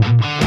Ikan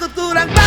Takut